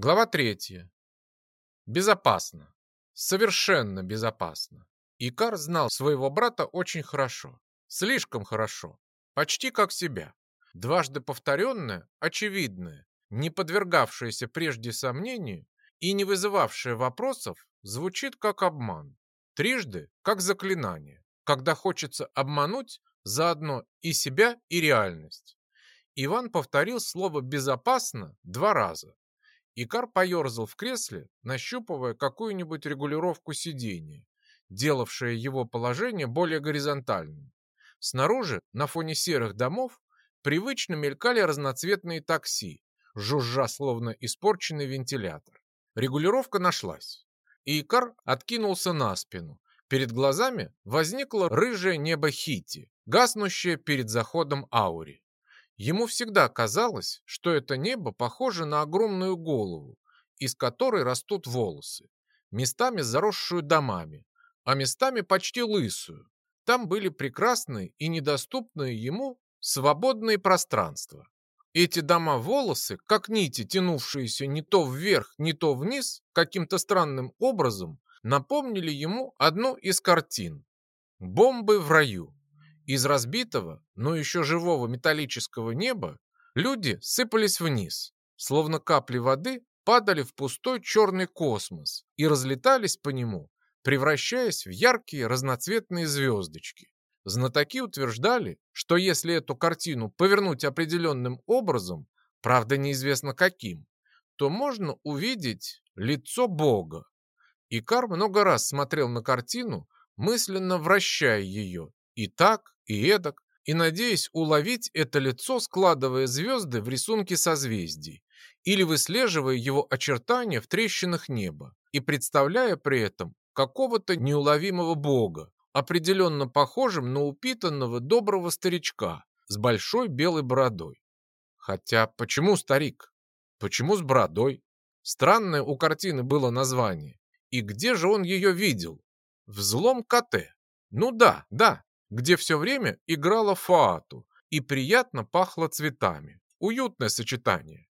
Глава третья. Безопасно. Совершенно безопасно. Икар знал своего брата очень хорошо. Слишком хорошо. Почти как себя. Дважды повторенное, очевидное, не подвергавшееся прежде сомнению и не вызывавшее вопросов, звучит как обман. Трижды как заклинание, когда хочется обмануть заодно и себя, и реальность. Иван повторил слово «безопасно» два раза. Икар поерзал в кресле, нащупывая какую-нибудь регулировку сидения, делавшее его положение более горизонтальным. Снаружи, на фоне серых домов, привычно мелькали разноцветные такси, жужжа словно испорченный вентилятор. Регулировка нашлась, и Икар откинулся на спину. Перед глазами возникло рыжее небо Хити, гаснущее перед заходом Аури. Ему всегда казалось, что это небо похоже на огромную голову, из которой растут волосы, местами заросшую домами, а местами почти лысую. Там были прекрасные и недоступные ему свободные пространства. Эти дома-волосы, как нити, тянувшиеся не то вверх, не то вниз, каким-то странным образом, напомнили ему одну из картин «Бомбы в раю». Из разбитого, но еще живого металлического неба люди сыпались вниз, словно капли воды падали в пустой черный космос и разлетались по нему, превращаясь в яркие разноцветные звездочки. Знатоки утверждали, что если эту картину повернуть определенным образом, правда неизвестно каким, то можно увидеть лицо Бога. Икар много раз смотрел на картину, мысленно вращая ее и так, и эдак, и надеясь уловить это лицо, складывая звезды в рисунке созвездий или выслеживая его очертания в трещинах неба и представляя при этом какого-то неуловимого бога, определенно похожим на упитанного доброго старичка с большой белой бородой. Хотя почему старик? Почему с бородой? Странное у картины было название. И где же он ее видел? В злом коте. Ну да, да, где все время играла фаату и приятно пахло цветами. Уютное сочетание.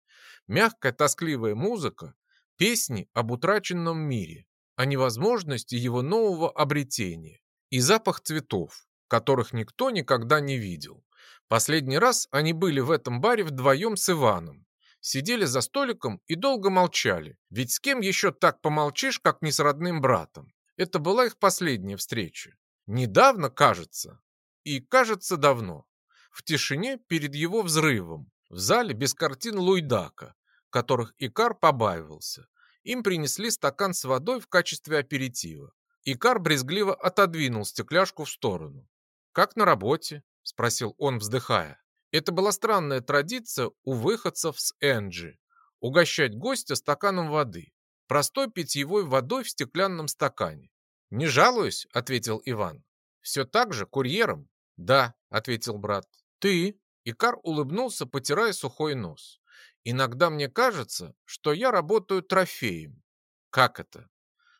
Мягкая тоскливая музыка, песни об утраченном мире, о невозможности его нового обретения и запах цветов, которых никто никогда не видел. Последний раз они были в этом баре вдвоем с Иваном. Сидели за столиком и долго молчали, ведь с кем еще так помолчишь, как не с родным братом. Это была их последняя встреча. Недавно, кажется. И, кажется, давно. В тишине перед его взрывом. В зале без картин Луйдака, которых Икар побаивался. Им принесли стакан с водой в качестве аперитива. Икар брезгливо отодвинул стекляшку в сторону. «Как на работе?» – спросил он, вздыхая. Это была странная традиция у выходцев с Энджи – угощать гостя стаканом воды, простой питьевой водой в стеклянном стакане. «Не жалуюсь», — ответил Иван. «Все так же, курьером?» «Да», — ответил брат. «Ты?» Икар улыбнулся, потирая сухой нос. «Иногда мне кажется, что я работаю трофеем». «Как это?»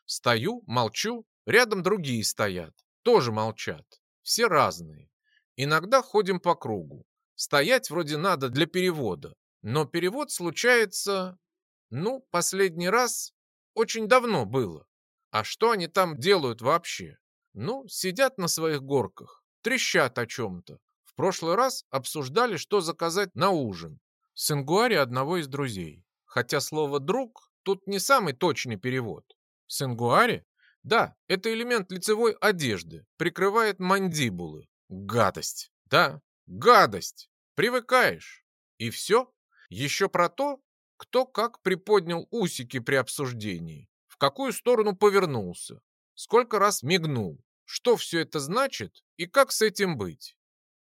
«Стою, молчу, рядом другие стоят, тоже молчат. Все разные. Иногда ходим по кругу. Стоять вроде надо для перевода, но перевод случается... Ну, последний раз очень давно было. А что они там делают вообще? Ну, сидят на своих горках, трещат о чем-то. В прошлый раз обсуждали, что заказать на ужин. С Ингуари одного из друзей. Хотя слово «друг» тут не самый точный перевод. С Ингуари? Да, это элемент лицевой одежды, прикрывает мандибулы. Гадость. Да, гадость. Привыкаешь. И все? Еще про то, кто как приподнял усики при обсуждении в какую сторону повернулся, сколько раз мигнул, что все это значит и как с этим быть.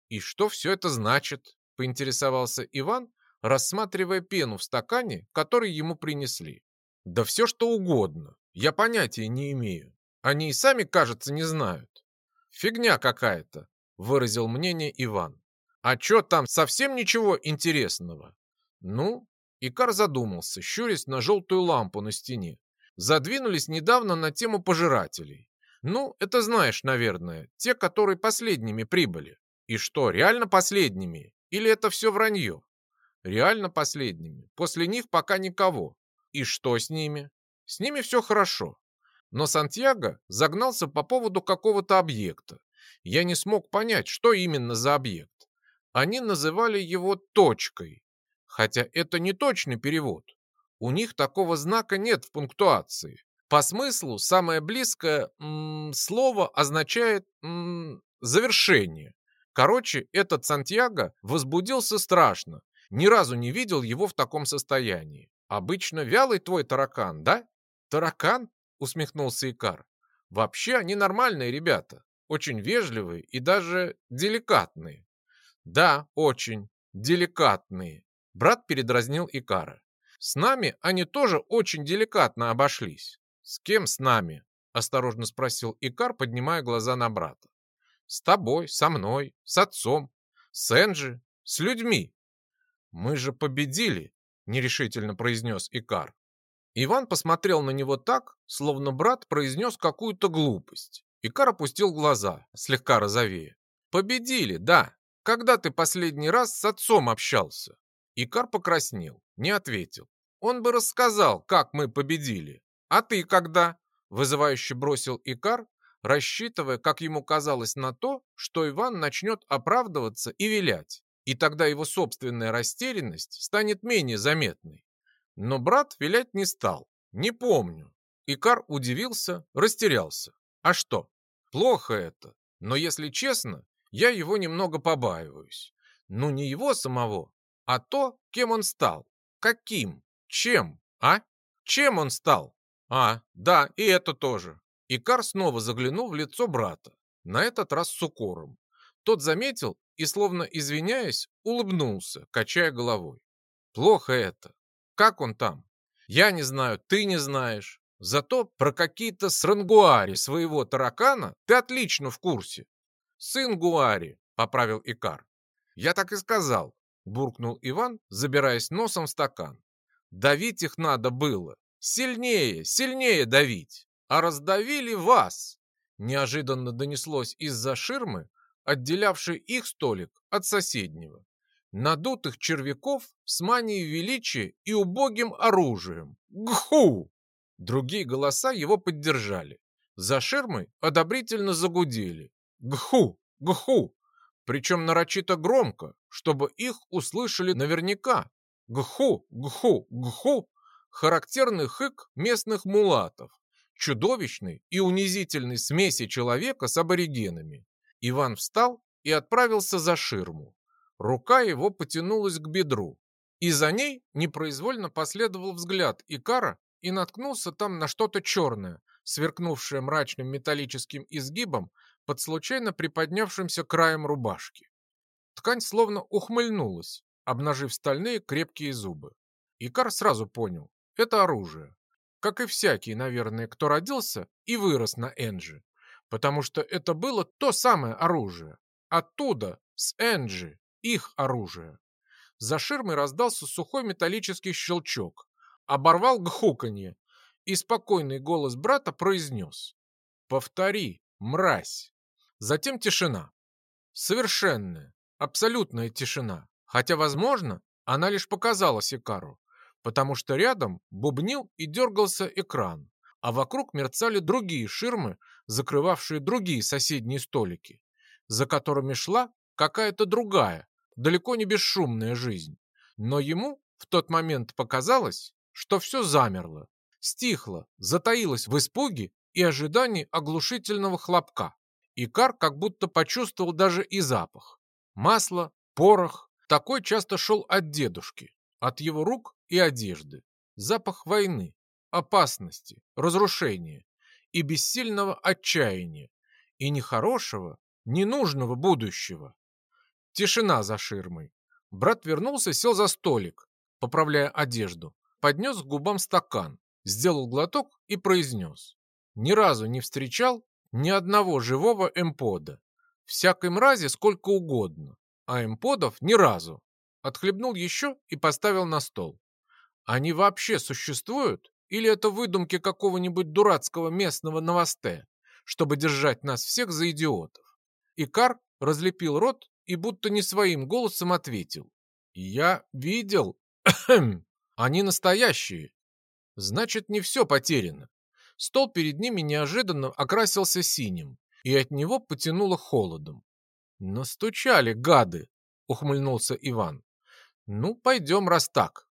И что все это значит, поинтересовался Иван, рассматривая пену в стакане, который ему принесли. Да все что угодно, я понятия не имею. Они и сами, кажется, не знают. Фигня какая-то, выразил мнение Иван. А что там, совсем ничего интересного? Ну, Икар задумался, щурясь на желтую лампу на стене задвинулись недавно на тему пожирателей. Ну, это знаешь, наверное, те, которые последними прибыли. И что, реально последними? Или это все вранье? Реально последними. После них пока никого. И что с ними? С ними все хорошо. Но Сантьяго загнался по поводу какого-то объекта. Я не смог понять, что именно за объект. Они называли его точкой, хотя это не точный перевод. У них такого знака нет в пунктуации. По смыслу самое близкое м слово означает -м, завершение. Короче, этот Сантьяго возбудился страшно. Ни разу не видел его в таком состоянии. Обычно вялый твой таракан, да? Таракан? Усмехнулся Икар. Вообще они нормальные ребята. Очень вежливые и даже деликатные. Да, очень деликатные. Брат передразнил Икара. С нами они тоже очень деликатно обошлись. С кем с нами? Осторожно спросил Икар, поднимая глаза на брата. С тобой, со мной, с отцом, с Энджи, с людьми. Мы же победили, нерешительно произнес Икар. Иван посмотрел на него так, словно брат произнес какую-то глупость. Икар опустил глаза, слегка розовея. «Победили, да. Когда ты последний раз с отцом общался?» Икар покраснел, не ответил. Он бы рассказал, как мы победили. А ты когда? Вызывающе бросил Икар, рассчитывая, как ему казалось, на то, что Иван начнет оправдываться и вилять, и тогда его собственная растерянность станет менее заметной. Но брат вилять не стал. Не помню. Икар удивился, растерялся. А что? Плохо это. Но если честно, я его немного побаиваюсь. Ну не его самого, а то, кем он стал. Каким? Чем? А? Чем он стал? А, да, и это тоже. Икар снова заглянул в лицо брата, на этот раз с укором. Тот заметил и, словно извиняясь, улыбнулся, качая головой. Плохо это. Как он там? Я не знаю, ты не знаешь. Зато про какие-то срангуари своего таракана ты отлично в курсе. Сын Гуари, поправил Икар. Я так и сказал, буркнул Иван, забираясь носом в стакан. Давить их надо было. Сильнее, сильнее давить. А раздавили вас. Неожиданно донеслось из-за ширмы, отделявшей их столик от соседнего. Надутых червяков с манией величия и убогим оружием. Гху! Другие голоса его поддержали. За ширмой одобрительно загудели. Гху! Гху! причем нарочито громко, чтобы их услышали наверняка. Гху, гху, гху – характерный хык местных мулатов, чудовищной и унизительной смеси человека с аборигенами. Иван встал и отправился за ширму. Рука его потянулась к бедру, и за ней непроизвольно последовал взгляд Икара и наткнулся там на что-то черное, сверкнувшее мрачным металлическим изгибом под случайно приподнявшимся краем рубашки. Ткань словно ухмыльнулась, обнажив стальные крепкие зубы. Икар сразу понял – это оружие. Как и всякий, наверное, кто родился и вырос на Энджи. Потому что это было то самое оружие. Оттуда, с Энджи, их оружие. За ширмой раздался сухой металлический щелчок. Оборвал гхуканье, и спокойный голос брата произнес. «Повтори, мразь!» Затем тишина. Совершенная, абсолютная тишина. Хотя, возможно, она лишь показалась Икару, потому что рядом бубнил и дергался экран, а вокруг мерцали другие ширмы, закрывавшие другие соседние столики, за которыми шла какая-то другая, далеко не бесшумная жизнь. Но ему в тот момент показалось, что все замерло, стихло, затаилось в испуге и ожидании оглушительного хлопка. Икар как будто почувствовал даже и запах. Масло, порох. Такой часто шел от дедушки, от его рук и одежды. Запах войны, опасности, разрушения и бессильного отчаяния, и нехорошего, ненужного будущего. Тишина за ширмой. Брат вернулся, сел за столик, поправляя одежду, поднес к губам стакан, сделал глоток и произнес. Ни разу не встречал ни одного живого эмпода. Всякой мрази сколько угодно, а эмподов ни разу. Отхлебнул еще и поставил на стол. Они вообще существуют? Или это выдумки какого-нибудь дурацкого местного новосте, чтобы держать нас всех за идиотов? Икар разлепил рот и будто не своим голосом ответил. «Я видел. Они настоящие. Значит, не все потеряно. Стол перед ними неожиданно окрасился синим, и от него потянуло холодом. «Настучали, гады!» — ухмыльнулся Иван. «Ну, пойдем, раз так».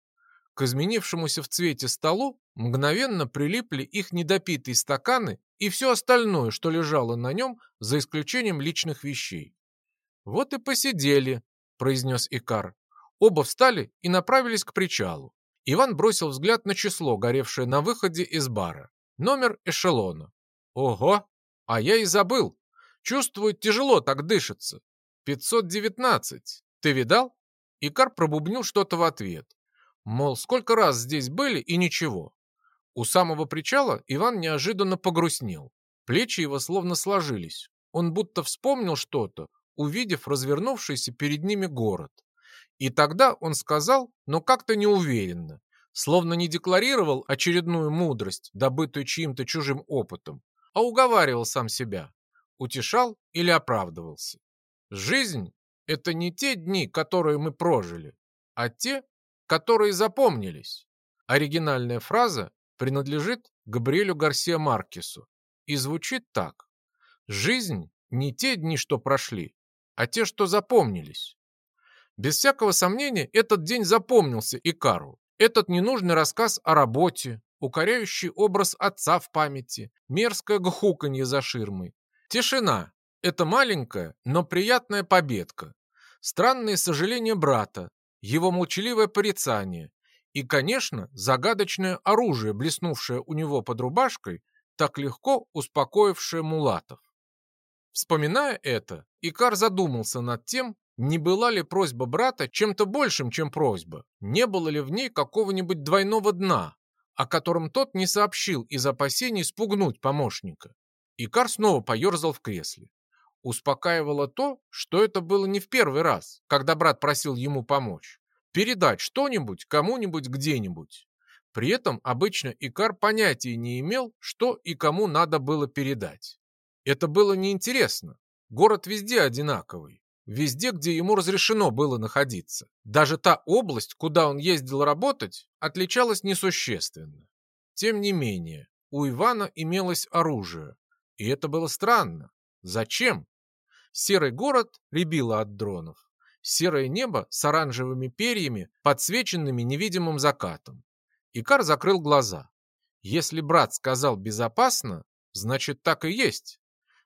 К изменившемуся в цвете столу мгновенно прилипли их недопитые стаканы и все остальное, что лежало на нем, за исключением личных вещей. «Вот и посидели», — произнес Икар. Оба встали и направились к причалу. Иван бросил взгляд на число, горевшее на выходе из бара. Номер эшелона. Ого, а я и забыл. Чувствую, тяжело так дышится. 519. Ты видал? Икар пробубнил что-то в ответ. Мол, сколько раз здесь были и ничего. У самого причала Иван неожиданно погрустнел. Плечи его словно сложились. Он будто вспомнил что-то, увидев развернувшийся перед ними город. И тогда он сказал, но как-то неуверенно, словно не декларировал очередную мудрость, добытую чьим-то чужим опытом, а уговаривал сам себя, утешал или оправдывался. Жизнь — это не те дни, которые мы прожили, а те, которые запомнились. Оригинальная фраза принадлежит Габриэлю Гарсия Маркесу и звучит так. Жизнь — не те дни, что прошли, а те, что запомнились. Без всякого сомнения, этот день запомнился Икару. Этот ненужный рассказ о работе, укоряющий образ отца в памяти, мерзкое гхуканье за ширмой. Тишина. Это маленькая, но приятная победка. Странные сожаления брата, его молчаливое порицание и, конечно, загадочное оружие, блеснувшее у него под рубашкой, так легко успокоившее мулатов. Вспоминая это, Икар задумался над тем, не была ли просьба брата чем-то большим, чем просьба? Не было ли в ней какого-нибудь двойного дна, о котором тот не сообщил из опасений спугнуть помощника? Икар снова поерзал в кресле. Успокаивало то, что это было не в первый раз, когда брат просил ему помочь. Передать что-нибудь кому-нибудь где-нибудь. При этом обычно Икар понятия не имел, что и кому надо было передать. Это было неинтересно. Город везде одинаковый везде, где ему разрешено было находиться. Даже та область, куда он ездил работать, отличалась несущественно. Тем не менее, у Ивана имелось оружие. И это было странно. Зачем? Серый город рябило от дронов. Серое небо с оранжевыми перьями, подсвеченными невидимым закатом. Икар закрыл глаза. Если брат сказал «безопасно», значит так и есть.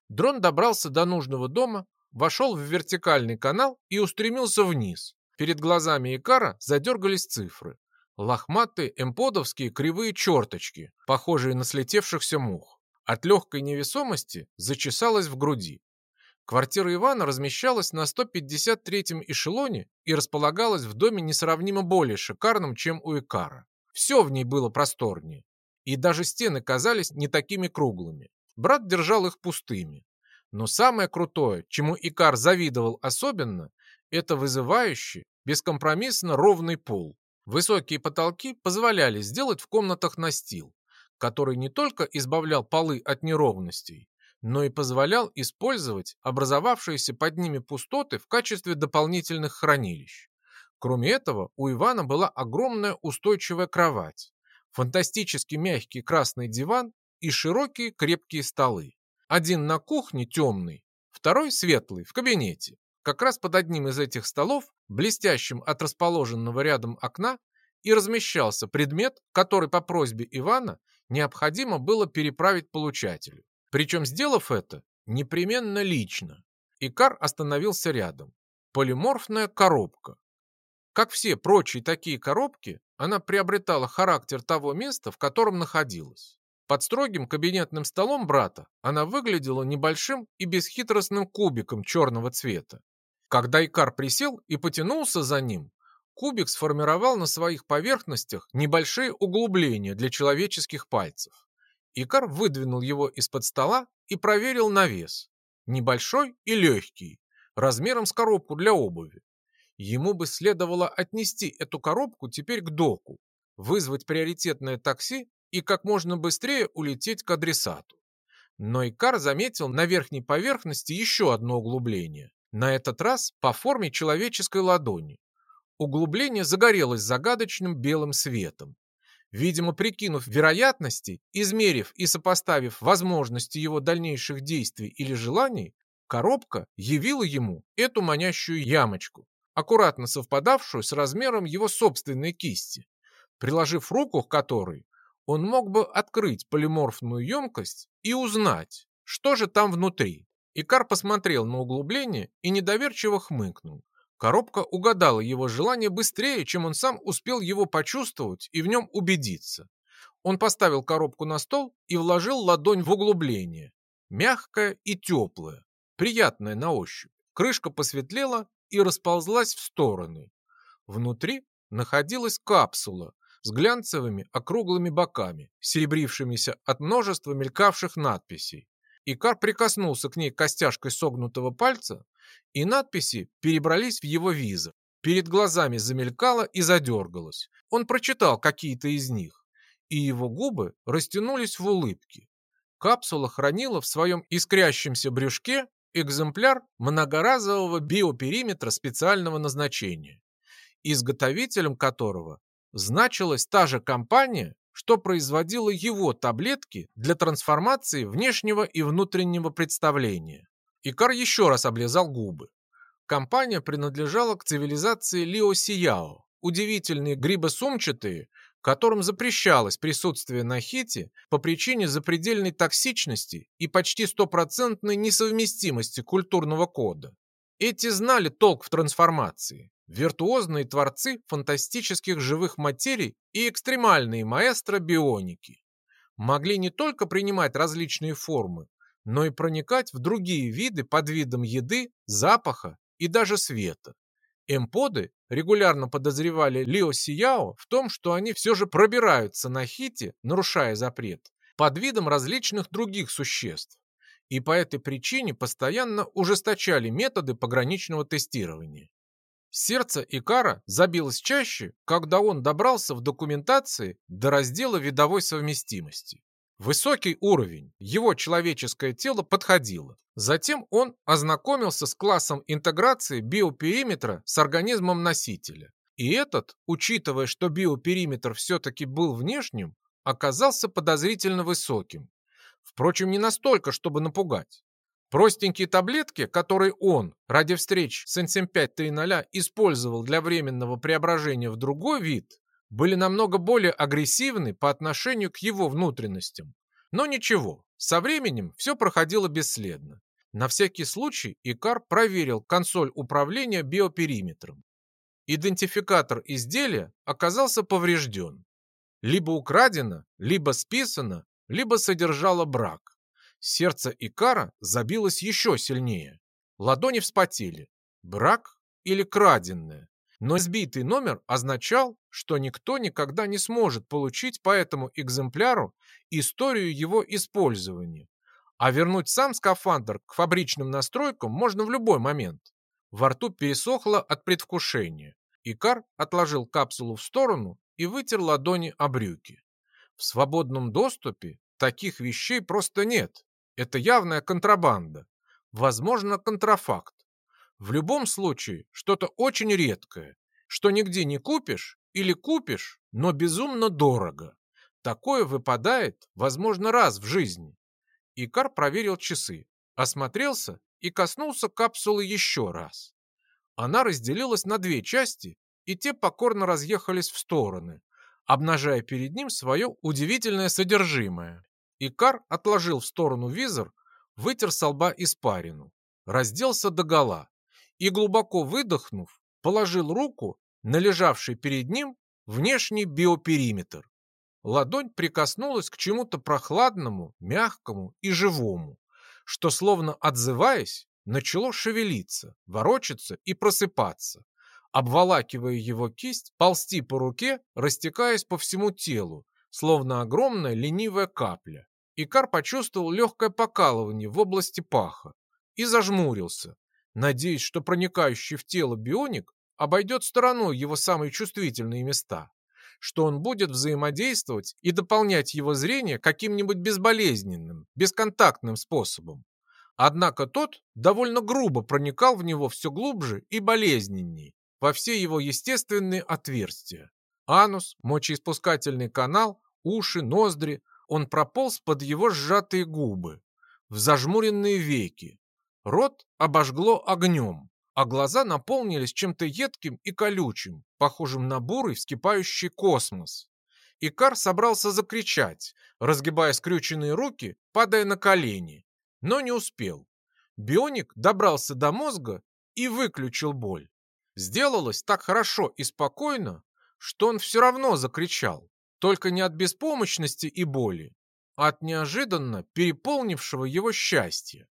Дрон добрался до нужного дома вошел в вертикальный канал и устремился вниз. Перед глазами Икара задергались цифры. Лохматые эмподовские кривые черточки, похожие на слетевшихся мух. От легкой невесомости зачесалась в груди. Квартира Ивана размещалась на 153-м эшелоне и располагалась в доме несравнимо более шикарном, чем у Икара. Все в ней было просторнее. И даже стены казались не такими круглыми. Брат держал их пустыми. Но самое крутое, чему Икар завидовал особенно, это вызывающий, бескомпромиссно ровный пол. Высокие потолки позволяли сделать в комнатах настил, который не только избавлял полы от неровностей, но и позволял использовать образовавшиеся под ними пустоты в качестве дополнительных хранилищ. Кроме этого, у Ивана была огромная устойчивая кровать, фантастически мягкий красный диван и широкие крепкие столы. Один на кухне темный, второй светлый, в кабинете. Как раз под одним из этих столов, блестящим от расположенного рядом окна, и размещался предмет, который по просьбе Ивана необходимо было переправить получателю. Причем, сделав это, непременно лично. Икар остановился рядом. Полиморфная коробка. Как все прочие такие коробки, она приобретала характер того места, в котором находилась. Под строгим кабинетным столом брата она выглядела небольшим и бесхитростным кубиком черного цвета. Когда Икар присел и потянулся за ним, кубик сформировал на своих поверхностях небольшие углубления для человеческих пальцев. Икар выдвинул его из-под стола и проверил на вес. Небольшой и легкий, размером с коробку для обуви. Ему бы следовало отнести эту коробку теперь к доку, вызвать приоритетное такси и как можно быстрее улететь к адресату. Но Икар заметил на верхней поверхности еще одно углубление, на этот раз по форме человеческой ладони. Углубление загорелось загадочным белым светом. Видимо, прикинув вероятности, измерив и сопоставив возможности его дальнейших действий или желаний, коробка явила ему эту манящую ямочку, аккуратно совпадавшую с размером его собственной кисти. Приложив руку к которой, он мог бы открыть полиморфную емкость и узнать, что же там внутри. Икар посмотрел на углубление и недоверчиво хмыкнул. Коробка угадала его желание быстрее, чем он сам успел его почувствовать и в нем убедиться. Он поставил коробку на стол и вложил ладонь в углубление. Мягкая и теплая, приятная на ощупь. Крышка посветлела и расползлась в стороны. Внутри находилась капсула с глянцевыми округлыми боками, серебрившимися от множества мелькавших надписей. Икар прикоснулся к ней костяшкой согнутого пальца, и надписи перебрались в его визор. Перед глазами замелькало и задергалось. Он прочитал какие-то из них, и его губы растянулись в улыбке. Капсула хранила в своем искрящемся брюшке экземпляр многоразового биопериметра специального назначения, изготовителем которого значилась та же компания, что производила его таблетки для трансформации внешнего и внутреннего представления. Икар еще раз облизал губы. Компания принадлежала к цивилизации Лио Сияо, удивительные грибосумчатые, которым запрещалось присутствие на хите по причине запредельной токсичности и почти стопроцентной несовместимости культурного кода. Эти знали толк в трансформации, виртуозные творцы фантастических живых материй и экстремальные маэстро бионики. Могли не только принимать различные формы, но и проникать в другие виды под видом еды, запаха и даже света. Эмподы регулярно подозревали Лио Сияо в том, что они все же пробираются на хите, нарушая запрет, под видом различных других существ, и по этой причине постоянно ужесточали методы пограничного тестирования. Сердце Икара забилось чаще, когда он добрался в документации до раздела видовой совместимости. Высокий уровень, его человеческое тело подходило. Затем он ознакомился с классом интеграции биопериметра с организмом носителя. И этот, учитывая, что биопериметр все-таки был внешним, оказался подозрительно высоким. Впрочем, не настолько, чтобы напугать. Простенькие таблетки, которые он ради встреч с NSM530 использовал для временного преображения в другой вид, были намного более агрессивны по отношению к его внутренностям. Но ничего, со временем все проходило бесследно. На всякий случай Икар проверил консоль управления биопериметром. Идентификатор изделия оказался поврежден. Либо украдено, либо списано, либо содержало брак. Сердце Икара забилось еще сильнее. Ладони вспотели. Брак или краденное? Но сбитый номер означал, что никто никогда не сможет получить по этому экземпляру историю его использования. А вернуть сам скафандр к фабричным настройкам можно в любой момент. Во рту пересохло от предвкушения. Икар отложил капсулу в сторону и вытер ладони о брюки. В свободном доступе таких вещей просто нет. Это явная контрабанда. Возможно, контрафакт. В любом случае, что-то очень редкое, что нигде не купишь или купишь, но безумно дорого. Такое выпадает, возможно, раз в жизни. Икар проверил часы, осмотрелся и коснулся капсулы еще раз. Она разделилась на две части, и те покорно разъехались в стороны, обнажая перед ним свое удивительное содержимое. Икар отложил в сторону визор, вытер со лба испарину, разделся догола и, глубоко выдохнув, положил руку на лежавший перед ним внешний биопериметр. Ладонь прикоснулась к чему-то прохладному, мягкому и живому, что, словно отзываясь, начало шевелиться, ворочаться и просыпаться, обволакивая его кисть, ползти по руке, растекаясь по всему телу, словно огромная ленивая капля. Икар почувствовал легкое покалывание в области паха и зажмурился, надеясь, что проникающий в тело бионик обойдет стороной его самые чувствительные места, что он будет взаимодействовать и дополнять его зрение каким-нибудь безболезненным, бесконтактным способом. Однако тот довольно грубо проникал в него все глубже и болезненней, во все его естественные отверстия. Анус, мочеиспускательный канал, уши, ноздри. Он прополз под его сжатые губы, в зажмуренные веки. Рот обожгло огнем, а глаза наполнились чем-то едким и колючим, похожим на бурый вскипающий космос. Икар собрался закричать, разгибая скрюченные руки, падая на колени, но не успел. Бионик добрался до мозга и выключил боль. Сделалось так хорошо и спокойно, что он все равно закричал, только не от беспомощности и боли, а от неожиданно переполнившего его счастья.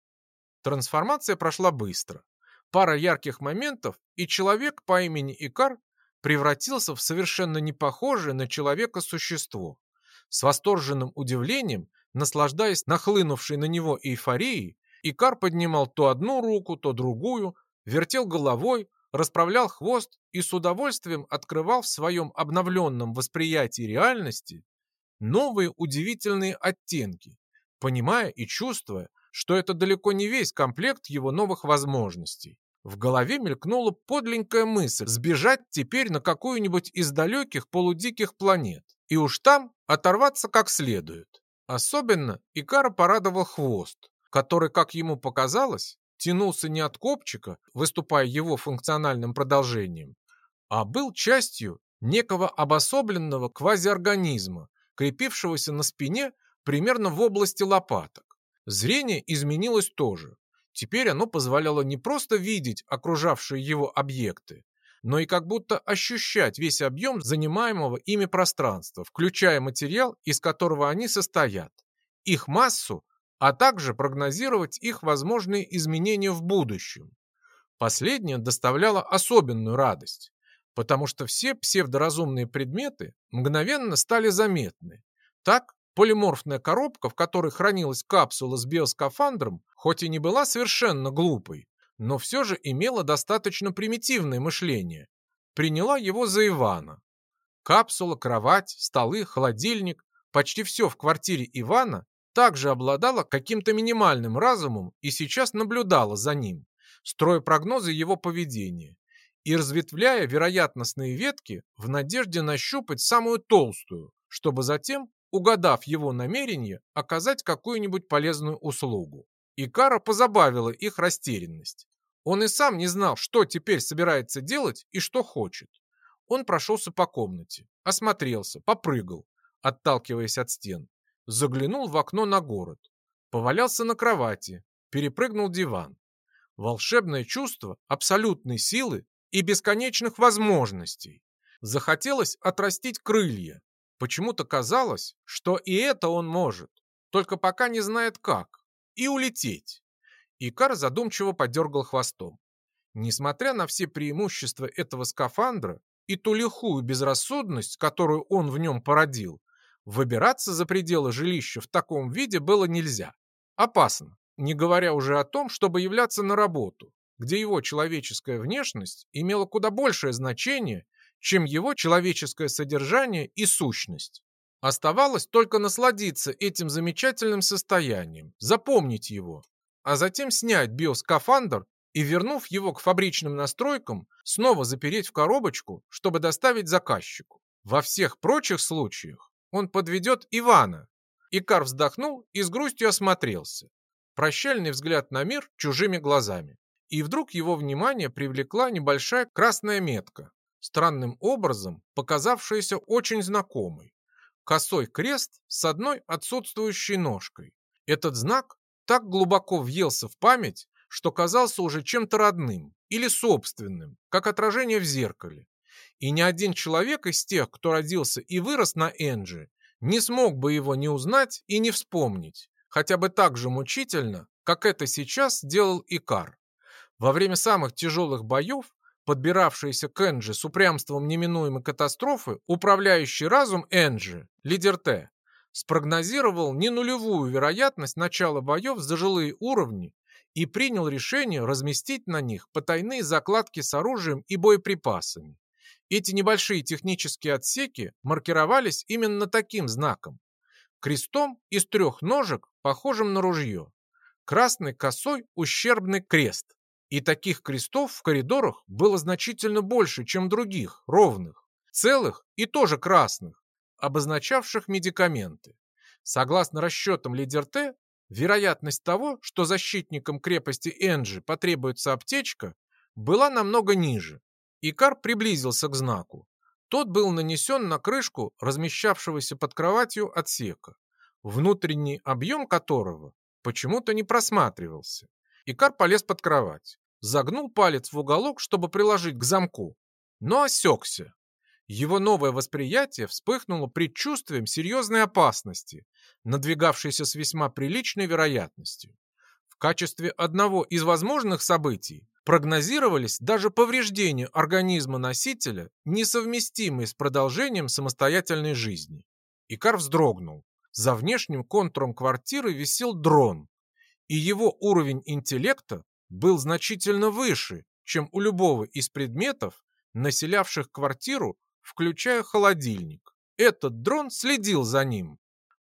Трансформация прошла быстро. Пара ярких моментов, и человек по имени Икар превратился в совершенно непохожее на человека существо. С восторженным удивлением, наслаждаясь нахлынувшей на него эйфорией, Икар поднимал то одну руку, то другую, вертел головой, расправлял хвост и с удовольствием открывал в своем обновленном восприятии реальности новые удивительные оттенки, понимая и чувствуя, что это далеко не весь комплект его новых возможностей. В голове мелькнула подленькая мысль сбежать теперь на какую-нибудь из далеких полудиких планет и уж там оторваться как следует. Особенно Икара порадовал хвост, который, как ему показалось, тянулся не от копчика, выступая его функциональным продолжением, а был частью некого обособленного квазиорганизма, крепившегося на спине примерно в области лопаток. Зрение изменилось тоже. Теперь оно позволяло не просто видеть окружавшие его объекты, но и как будто ощущать весь объем занимаемого ими пространства, включая материал, из которого они состоят, их массу а также прогнозировать их возможные изменения в будущем. Последнее доставляло особенную радость, потому что все псевдоразумные предметы мгновенно стали заметны. Так, полиморфная коробка, в которой хранилась капсула с биоскафандром, хоть и не была совершенно глупой, но все же имела достаточно примитивное мышление. Приняла его за Ивана. Капсула, кровать, столы, холодильник, почти все в квартире Ивана также обладала каким-то минимальным разумом и сейчас наблюдала за ним, строя прогнозы его поведения и разветвляя вероятностные ветки в надежде нащупать самую толстую, чтобы затем, угадав его намерение, оказать какую-нибудь полезную услугу. Икара позабавила их растерянность. Он и сам не знал, что теперь собирается делать и что хочет. Он прошелся по комнате, осмотрелся, попрыгал, отталкиваясь от стен, заглянул в окно на город, повалялся на кровати, перепрыгнул диван. Волшебное чувство абсолютной силы и бесконечных возможностей. Захотелось отрастить крылья. Почему-то казалось, что и это он может, только пока не знает как, и улететь. Икар задумчиво подергал хвостом. Несмотря на все преимущества этого скафандра и ту лихую безрассудность, которую он в нем породил, Выбираться за пределы жилища в таком виде было нельзя. Опасно, не говоря уже о том, чтобы являться на работу, где его человеческая внешность имела куда большее значение, чем его человеческое содержание и сущность. Оставалось только насладиться этим замечательным состоянием, запомнить его, а затем снять биоскафандр и, вернув его к фабричным настройкам, снова запереть в коробочку, чтобы доставить заказчику. Во всех прочих случаях он подведет Ивана. Икар вздохнул и с грустью осмотрелся. Прощальный взгляд на мир чужими глазами. И вдруг его внимание привлекла небольшая красная метка, странным образом показавшаяся очень знакомой. Косой крест с одной отсутствующей ножкой. Этот знак так глубоко въелся в память, что казался уже чем-то родным или собственным, как отражение в зеркале. И ни один человек из тех, кто родился и вырос на Энджи, не смог бы его не узнать и не вспомнить, хотя бы так же мучительно, как это сейчас делал Икар. Во время самых тяжелых боев, подбиравшийся к Энджи с упрямством неминуемой катастрофы, управляющий разум Энджи, лидер Т, спрогнозировал не нулевую вероятность начала боев за жилые уровни и принял решение разместить на них потайные закладки с оружием и боеприпасами. Эти небольшие технические отсеки маркировались именно таким знаком. Крестом из трех ножек, похожим на ружье. Красный косой ущербный крест. И таких крестов в коридорах было значительно больше, чем других, ровных. целых и тоже красных, обозначавших медикаменты. Согласно расчетам Лидерте, вероятность того, что защитникам крепости Энджи потребуется аптечка, была намного ниже. Икар приблизился к знаку. Тот был нанесен на крышку размещавшегося под кроватью отсека, внутренний объем которого почему-то не просматривался. Икар полез под кровать, загнул палец в уголок, чтобы приложить к замку, но осекся. Его новое восприятие вспыхнуло предчувствием серьезной опасности, надвигавшейся с весьма приличной вероятностью. В качестве одного из возможных событий прогнозировались даже повреждения организма носителя, несовместимые с продолжением самостоятельной жизни. Икар вздрогнул. За внешним контуром квартиры висел дрон, и его уровень интеллекта был значительно выше, чем у любого из предметов, населявших квартиру, включая холодильник. Этот дрон следил за ним.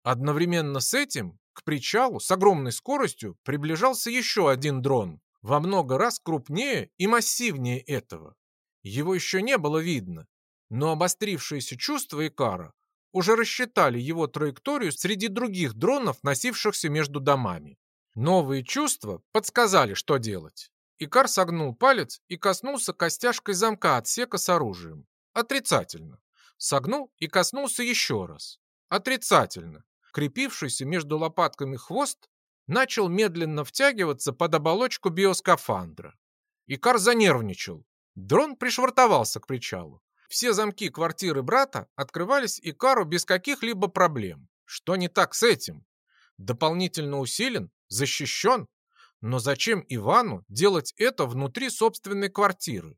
Одновременно с этим к причалу с огромной скоростью приближался еще один дрон, во много раз крупнее и массивнее этого. Его еще не было видно, но обострившиеся чувства Икара уже рассчитали его траекторию среди других дронов, носившихся между домами. Новые чувства подсказали, что делать. Икар согнул палец и коснулся костяшкой замка отсека с оружием. Отрицательно. Согнул и коснулся еще раз. Отрицательно. Крепившийся между лопатками хвост начал медленно втягиваться под оболочку биоскафандра. Икар занервничал. Дрон пришвартовался к причалу. Все замки квартиры брата открывались Икару без каких-либо проблем. Что не так с этим? Дополнительно усилен? Защищен? Но зачем Ивану делать это внутри собственной квартиры?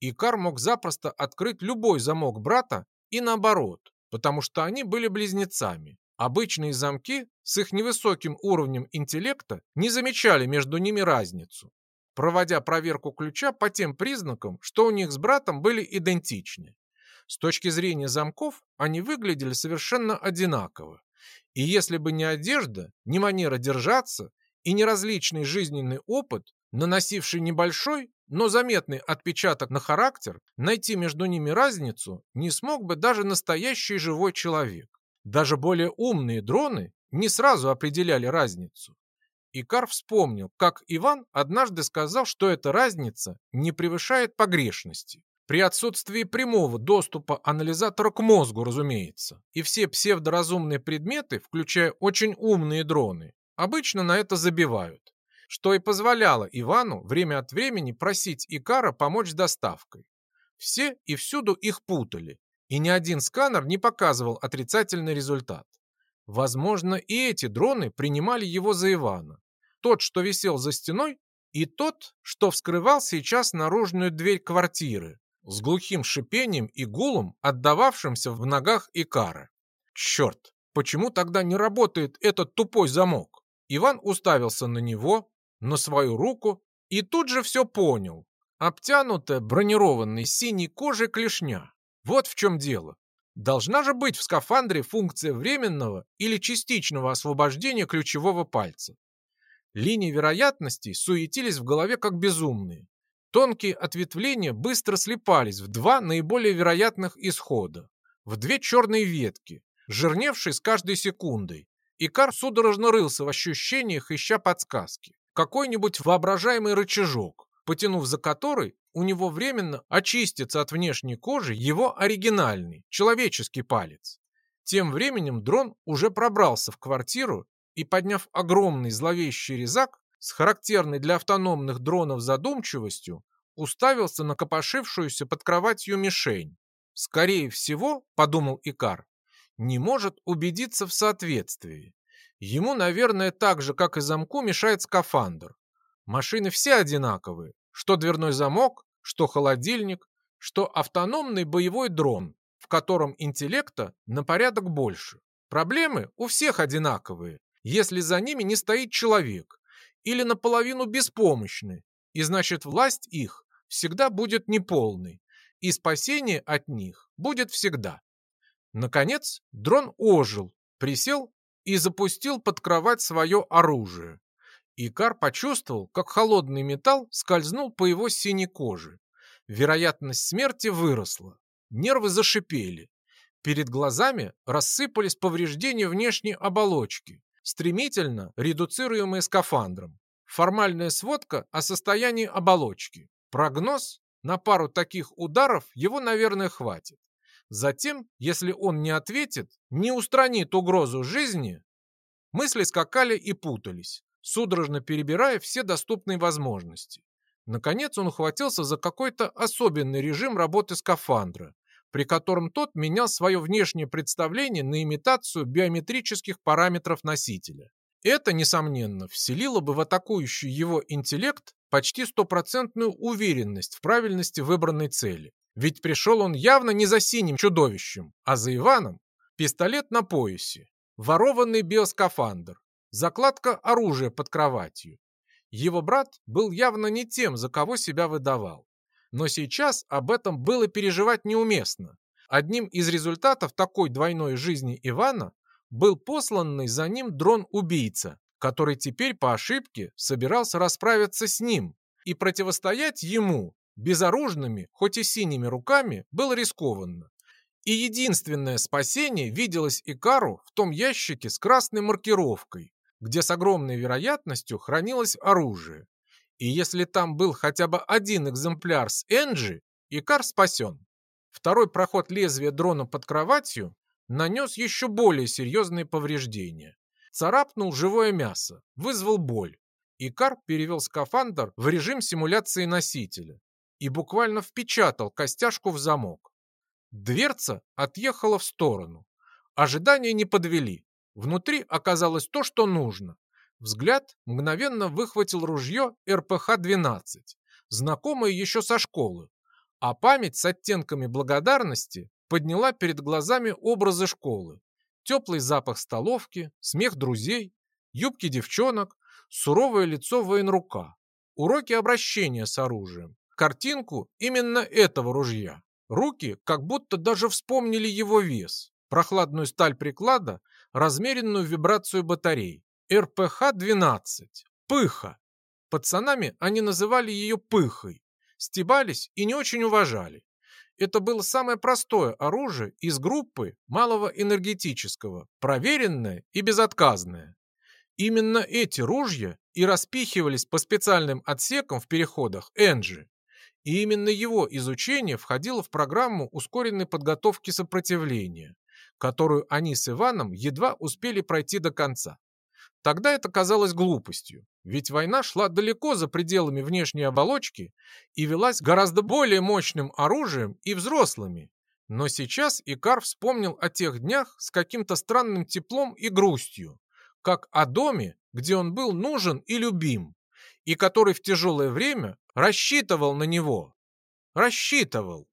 Икар мог запросто открыть любой замок брата и наоборот, потому что они были близнецами. Обычные замки с их невысоким уровнем интеллекта не замечали между ними разницу, проводя проверку ключа по тем признакам, что у них с братом были идентичны. С точки зрения замков они выглядели совершенно одинаково. И если бы не одежда, не манера держаться и не различный жизненный опыт, наносивший небольшой, но заметный отпечаток на характер, найти между ними разницу не смог бы даже настоящий живой человек. Даже более умные дроны не сразу определяли разницу. Икар вспомнил, как Иван однажды сказал, что эта разница не превышает погрешности. При отсутствии прямого доступа анализатора к мозгу, разумеется. И все псевдоразумные предметы, включая очень умные дроны, обычно на это забивают. Что и позволяло Ивану время от времени просить Икара помочь с доставкой. Все и всюду их путали, и ни один сканер не показывал отрицательный результат. Возможно, и эти дроны принимали его за Ивана. Тот, что висел за стеной, и тот, что вскрывал сейчас наружную дверь квартиры с глухим шипением и гулом, отдававшимся в ногах Икара. Черт, почему тогда не работает этот тупой замок? Иван уставился на него, на свою руку и тут же все понял. Обтянутая бронированной синей кожей клешня. Вот в чем дело. Должна же быть в скафандре функция временного или частичного освобождения ключевого пальца. Линии вероятностей суетились в голове как безумные. Тонкие ответвления быстро слипались в два наиболее вероятных исхода. В две черные ветки, жирневшие с каждой секундой. Икар судорожно рылся в ощущениях, ища подсказки. Какой-нибудь воображаемый рычажок, потянув за который, у него временно очистится от внешней кожи его оригинальный, человеческий палец. Тем временем дрон уже пробрался в квартиру и, подняв огромный зловещий резак с характерной для автономных дронов задумчивостью, уставился на копошившуюся под кроватью мишень. Скорее всего, подумал Икар, не может убедиться в соответствии. Ему, наверное, так же, как и замку, мешает скафандр. Машины все одинаковые, что дверной замок, что холодильник, что автономный боевой дрон, в котором интеллекта на порядок больше. Проблемы у всех одинаковые, если за ними не стоит человек, или наполовину беспомощны, и значит власть их всегда будет неполной, и спасение от них будет всегда. Наконец дрон ожил, присел и запустил под кровать свое оружие. Икар почувствовал, как холодный металл скользнул по его синей коже. Вероятность смерти выросла. нервы зашипели. Перед глазами рассыпались повреждения внешней оболочки, стремительно редуцируемые скафандром. Формальная сводка о состоянии оболочки. Прогноз на пару таких ударов его, наверное, хватит. Затем, если он не ответит, не устранит угрозу жизни, мысли скакали и путались, судорожно перебирая все доступные возможности. Наконец он ухватился за какой-то особенный режим работы скафандра, при котором тот менял свое внешнее представление на имитацию биометрических параметров носителя. Это, несомненно, вселило бы в атакующий его интеллект почти стопроцентную уверенность в правильности выбранной цели. Ведь пришел он явно не за синим чудовищем, а за Иваном. Пистолет на поясе, ворованный биоскафандр, закладка оружия под кроватью. Его брат был явно не тем, за кого себя выдавал. Но сейчас об этом было переживать неуместно. Одним из результатов такой двойной жизни Ивана был посланный за ним дрон-убийца, который теперь по ошибке собирался расправиться с ним и противостоять ему безоружными, хоть и синими руками, было рискованно. И единственное спасение виделось Икару в том ящике с красной маркировкой, где с огромной вероятностью хранилось оружие. И если там был хотя бы один экземпляр с Энджи, Икар спасен. Второй проход лезвия дрона под кроватью нанес еще более серьезные повреждения. Царапнул живое мясо, вызвал боль. Икар перевел скафандр в режим симуляции носителя и буквально впечатал костяшку в замок. Дверца отъехала в сторону. Ожидания не подвели. Внутри оказалось то, что нужно. Взгляд мгновенно выхватил ружье РПХ-12, знакомое еще со школы, а память с оттенками благодарности подняла перед глазами образы школы. Теплый запах столовки, смех друзей, юбки девчонок, суровое лицо военрука, уроки обращения с оружием, картинку именно этого ружья. Руки как будто даже вспомнили его вес, прохладную сталь приклада, размеренную вибрацию батарей. РПХ-12. Пыха. Пацанами они называли ее пыхой, стебались и не очень уважали. Это было самое простое оружие из группы малого энергетического, проверенное и безотказное. Именно эти ружья и распихивались по специальным отсекам в переходах Энджи. И именно его изучение входило в программу ускоренной подготовки сопротивления, которую они с Иваном едва успели пройти до конца. Тогда это казалось глупостью, ведь война шла далеко за пределами внешней оболочки и велась гораздо более мощным оружием и взрослыми. Но сейчас Икар вспомнил о тех днях с каким-то странным теплом и грустью, как о доме, где он был нужен и любим, и который в тяжелое время рассчитывал на него. Рассчитывал.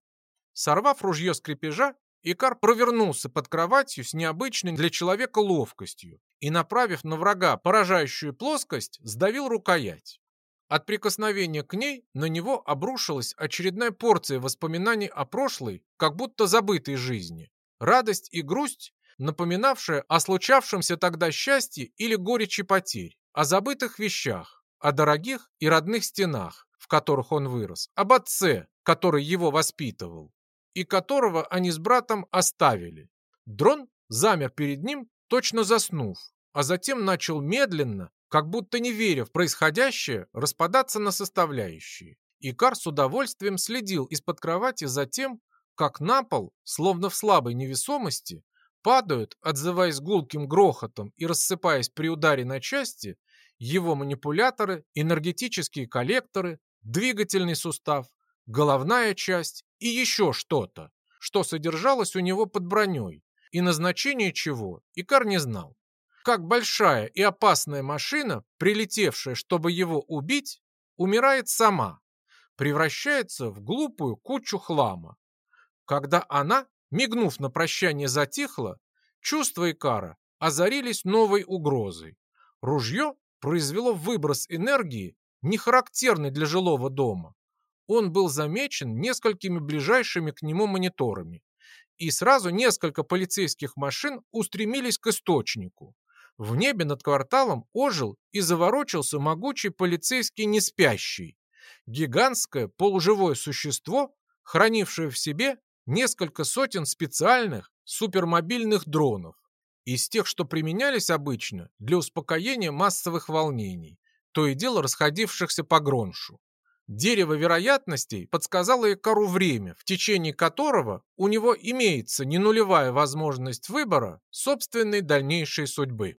Сорвав ружье с крепежа, Икар провернулся под кроватью с необычной для человека ловкостью и, направив на врага поражающую плоскость, сдавил рукоять. От прикосновения к ней на него обрушилась очередная порция воспоминаний о прошлой, как будто забытой жизни. Радость и грусть, напоминавшая о случавшемся тогда счастье или горечи потерь, о забытых вещах, о дорогих и родных стенах, в которых он вырос, об отце, который его воспитывал и которого они с братом оставили. Дрон замер перед ним, точно заснув, а затем начал медленно, как будто не веря в происходящее, распадаться на составляющие. Икар с удовольствием следил из-под кровати за тем, как на пол, словно в слабой невесомости, падают, отзываясь гулким грохотом и рассыпаясь при ударе на части, его манипуляторы, энергетические коллекторы, двигательный сустав, головная часть и еще что-то, что содержалось у него под броней, и назначение чего Икар не знал. Как большая и опасная машина, прилетевшая, чтобы его убить, умирает сама, превращается в глупую кучу хлама. Когда она, мигнув на прощание, затихла, чувства Икара озарились новой угрозой. Ружье произвело выброс энергии, не характерный для жилого дома, он был замечен несколькими ближайшими к нему мониторами, и сразу несколько полицейских машин устремились к источнику. В небе над кварталом ожил и заворочился могучий полицейский неспящий, гигантское полуживое существо, хранившее в себе несколько сотен специальных супермобильных дронов, из тех, что применялись обычно для успокоения массовых волнений, то и дело расходившихся по Гроншу. Дерево вероятностей подсказало Икару время, в течение которого у него имеется не нулевая возможность выбора собственной дальнейшей судьбы.